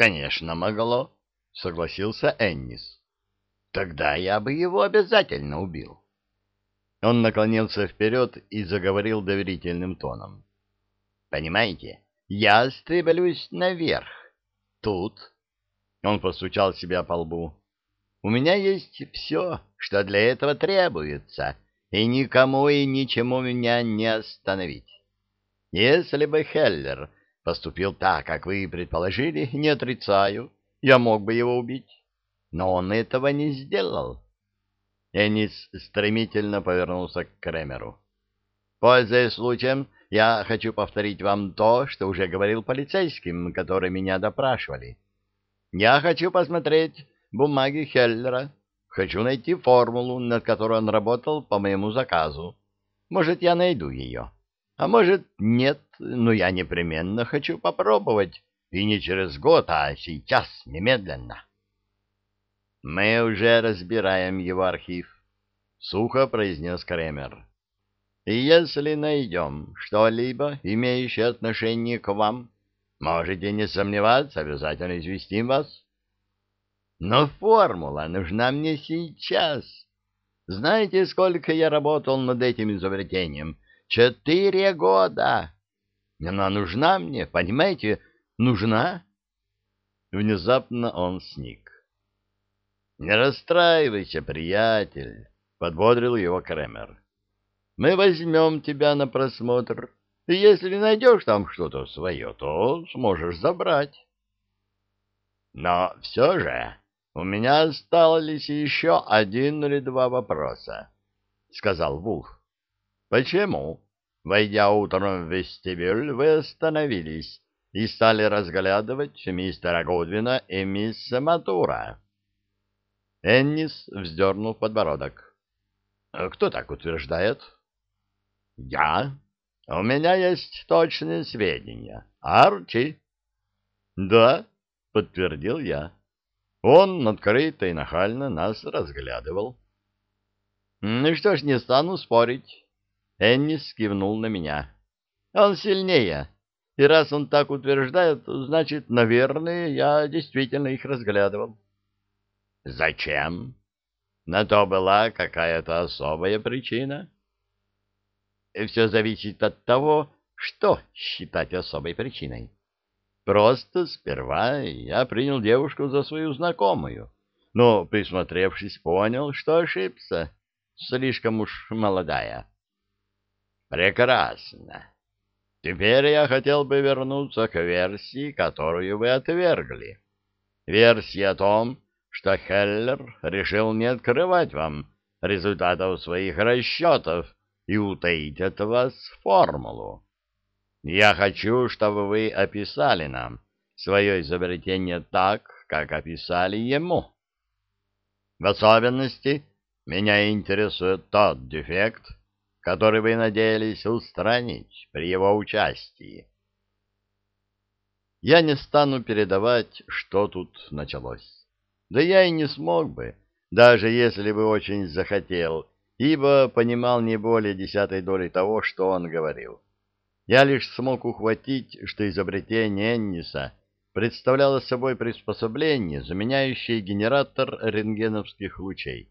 Конечно, могло, согласился Эннис. Тогда я бы его обязательно убил. Он наклонился вперед и заговорил доверительным тоном. Понимаете, я стремлюсь наверх. Тут он постучал себя по лбу. У меня есть все, что для этого требуется, и никому и ничему меня не остановить. Если бы Хеллер поступил так, как вы предположили, не отрицаю, я мог бы его убить. Но он этого не сделал. Энис стремительно повернулся к Кремеру. Пользуясь случаем, я хочу повторить вам то, что уже говорил полицейским, которые меня допрашивали. Я хочу посмотреть бумаги Хеллера. Хочу найти формулу, над которой он работал по моему заказу. Может, я найду ее. А может, нет, но я непременно хочу попробовать. И не через год, а сейчас, немедленно. Мы уже разбираем его архив, — сухо произнес Кремер. И если найдем что-либо, имеющее отношение к вам, можете не сомневаться, обязательно известим вас. Но формула нужна мне сейчас. Знаете, сколько я работал над этим изобретением? Четыре года. Она нужна мне, понимаете, нужна. Внезапно он сник. «Не расстраивайся, приятель», — подбодрил его Кремер. «Мы возьмем тебя на просмотр, и если найдешь там что-то свое, то сможешь забрать». «Но все же у меня остались еще один или два вопроса, — сказал Вулф. — Почему, войдя утром в вестибюль, вы остановились и стали разглядывать мистера Гудвина и мисс Матура? Эннис вздернул подбородок. — Кто так утверждает? — Я. У меня есть точные сведения. Арчи? — Да, — подтвердил я. Он открыто и нахально нас разглядывал. «Ну что ж, не стану спорить». Эннис кивнул на меня. «Он сильнее, и раз он так утверждает, значит, наверное, я действительно их разглядывал». «Зачем? На то была какая-то особая причина?» «Все зависит от того, что считать особой причиной». Просто сперва я принял девушку за свою знакомую, но, присмотревшись, понял, что ошибся. Слишком уж молодая. Прекрасно. Теперь я хотел бы вернуться к версии, которую вы отвергли. Версии о том, что Хеллер решил не открывать вам результатов своих расчетов и утаить от вас формулу. Я хочу, чтобы вы описали нам свое изобретение так, как описали ему. В особенности меня интересует тот дефект, который вы надеялись устранить при его участии. Я не стану передавать, что тут началось. Да я и не смог бы, даже если бы очень захотел, ибо понимал не более десятой доли того, что он говорил. Я лишь смог ухватить, что изобретение Энниса представляло собой приспособление, заменяющее генератор рентгеновских лучей.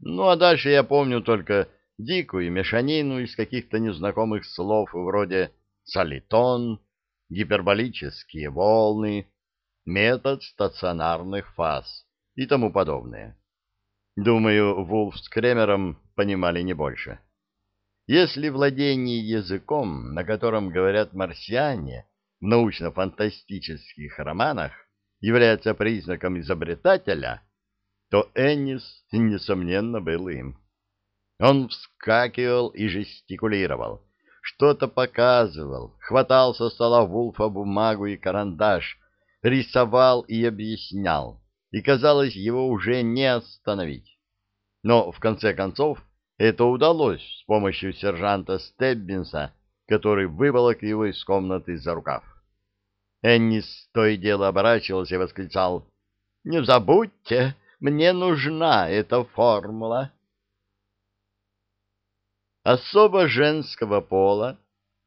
Ну а дальше я помню только дикую мешанину из каких-то незнакомых слов вроде солитон, гиперболические волны, метод стационарных фаз и тому подобное. Думаю, Вулф с Кремером понимали не больше. Если владение языком, на котором говорят марсиане в научно-фантастических романах, является признаком изобретателя, то Эннис, несомненно, был им. Он вскакивал и жестикулировал, что-то показывал, хватал со стола Вулфа бумагу и карандаш, рисовал и объяснял, и, казалось, его уже не остановить. Но, в конце концов, это удалось с помощью сержанта Стеббинса, который выволок его из комнаты за рукав. Эннис то и дело оборачивался и восклицал «Не забудьте, мне нужна эта формула». Особо женского пола,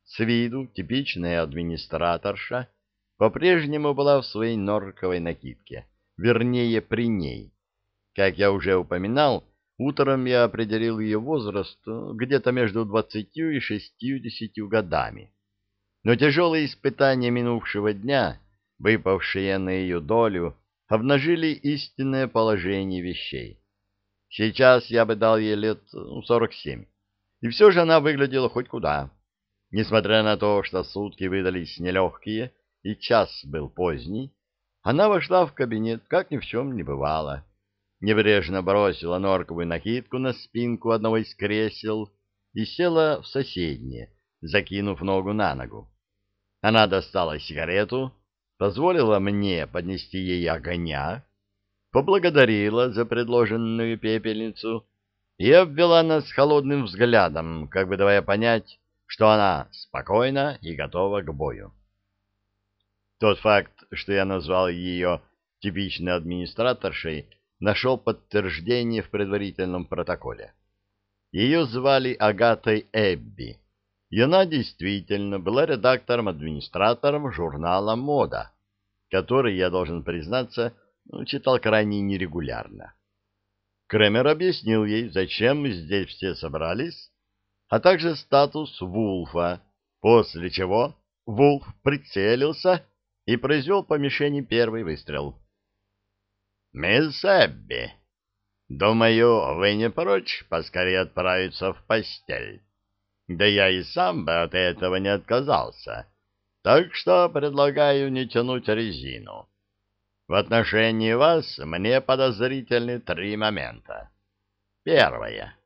с виду типичная администраторша, по-прежнему была в своей норковой накидке, вернее, при ней. Как я уже упоминал, утром я определил ее возраст э, где-то между двадцатью и шестьюдесятью годами. Но тяжелые испытания минувшего дня, выпавшие на ее долю, обнажили истинное положение вещей. Сейчас я бы дал ей лет ну, сорок семь, и все же она выглядела хоть куда. Несмотря на то, что сутки выдались нелегкие и час был поздний, она вошла в кабинет, как ни в чем не бывало. Небрежно бросила норковую накидку на спинку одного из кресел и села в соседнее, закинув ногу на ногу. Она достала сигарету, позволила мне поднести ей огня, поблагодарила за предложенную пепельницу и обвела нас холодным взглядом, как бы давая понять, что она спокойна и готова к бою. Тот факт, что я назвал ее типичной администраторшей, нашел подтверждение в предварительном протоколе. Ее звали Агатой Эбби, и она действительно была редактором-администратором журнала «Мода», который, я должен признаться, читал крайне нерегулярно. Кремер объяснил ей, зачем здесь все собрались, а также статус Вулфа, после чего Вулф прицелился и произвел по мишени первый выстрел. «Мисс Эбби, думаю, вы не прочь поскорее отправиться в постель?» Да я и сам бы от этого не отказался. Так что предлагаю не тянуть резину. В отношении вас мне подозрительны три момента. Первое.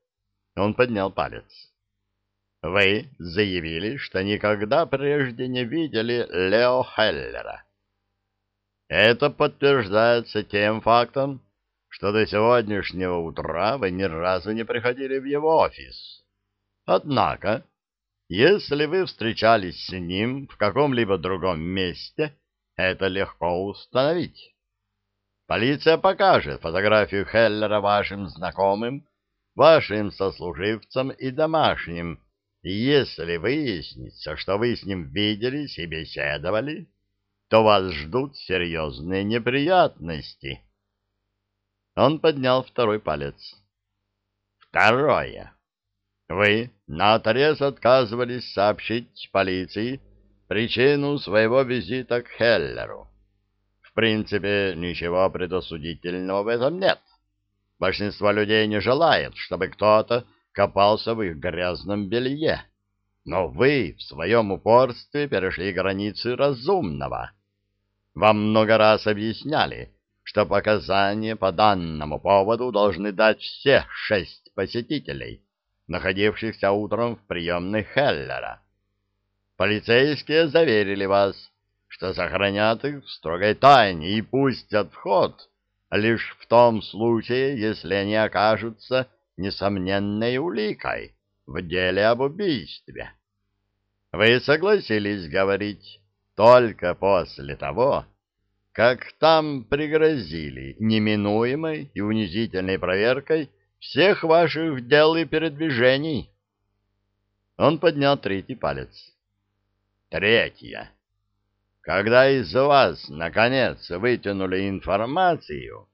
Он поднял палец. Вы заявили, что никогда прежде не видели Лео Хеллера. Это подтверждается тем фактом, что до сегодняшнего утра вы ни разу не приходили в его офис. Однако, если вы встречались с ним в каком-либо другом месте, это легко установить. Полиция покажет фотографию Хеллера вашим знакомым, вашим сослуживцам и домашним, и если выяснится, что вы с ним виделись и беседовали, то вас ждут серьезные неприятности. Он поднял второй палец. Второе. Вы наотрез отказывались сообщить полиции причину своего визита к Хеллеру. Принципе, ничего предосудительного в этом нет. Большинство людей не желает, чтобы кто-то копался в их грязном белье. Но вы в своем упорстве перешли границы разумного. Вам много раз объясняли, что показания по данному поводу должны дать все шесть посетителей находившихся утром в приемной Хеллера. Полицейские заверили вас, что сохранят их в строгой тайне и пустят в ход лишь в том случае, если они окажутся несомненной уликой в деле об убийстве. Вы согласились говорить только после того, как там пригрозили неминуемой и унизительной проверкой всех ваших дел и передвижений. Он поднял третий палец. Третье. Когда из вас, наконец, вытянули информацию,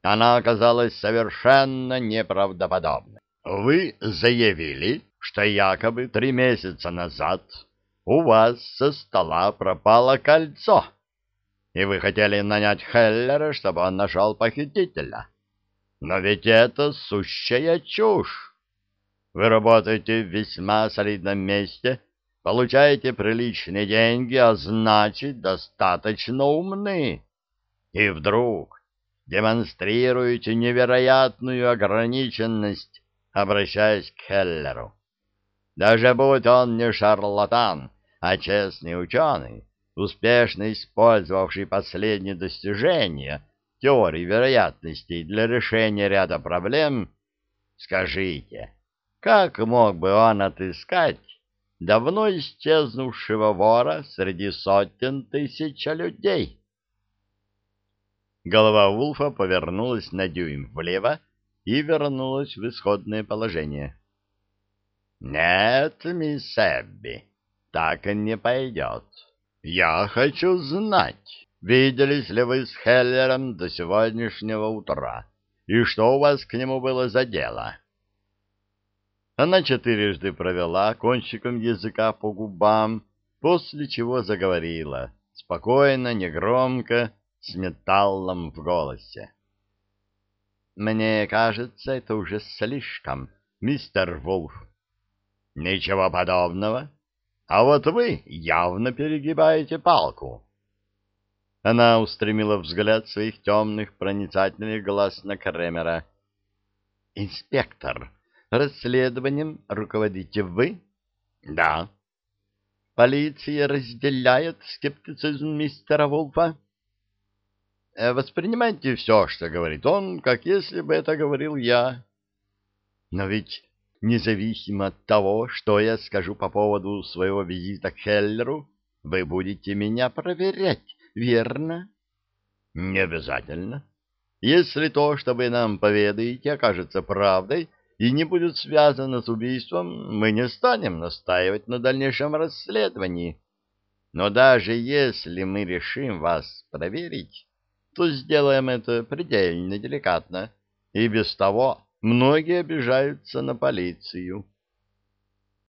она оказалась совершенно неправдоподобной. Вы заявили, что якобы три месяца назад у вас со стола пропало кольцо, и вы хотели нанять Хеллера, чтобы он нашел похитителя. Но ведь это сущая чушь. Вы работаете в весьма солидном месте, получаете приличные деньги, а значит, достаточно умны. И вдруг демонстрируете невероятную ограниченность, обращаясь к Хеллеру. Даже будь он не шарлатан, а честный ученый, успешно использовавший последние достижения — теорий вероятностей для решения ряда проблем, скажите, как мог бы он отыскать давно исчезнувшего вора среди сотен тысяч людей? Голова Вулфа повернулась на дюйм влево и вернулась в исходное положение. — Нет, мисс Эбби, так не пойдет. Я хочу знать, виделись ли вы с Хеллером до сегодняшнего утра, и что у вас к нему было за дело? Она четырежды провела кончиком языка по губам, после чего заговорила, спокойно, негромко, с металлом в голосе. «Мне кажется, это уже слишком, мистер Вулф». «Ничего подобного. А вот вы явно перегибаете палку». Она устремила взгляд своих темных проницательных глаз на Кремера. «Инспектор, расследованием руководите вы?» «Да». «Полиция разделяет скептицизм мистера Вулфа?» Э, воспринимайте все, что говорит он, как если бы это говорил я. Но ведь независимо от того, что я скажу по поводу своего визита к Хеллеру, вы будете меня проверять, верно? Не обязательно. Если то, что вы нам поведаете, окажется правдой и не будет связано с убийством, мы не станем настаивать на дальнейшем расследовании. Но даже если мы решим вас проверить, то сделаем это предельно деликатно, и без того многие обижаются на полицию.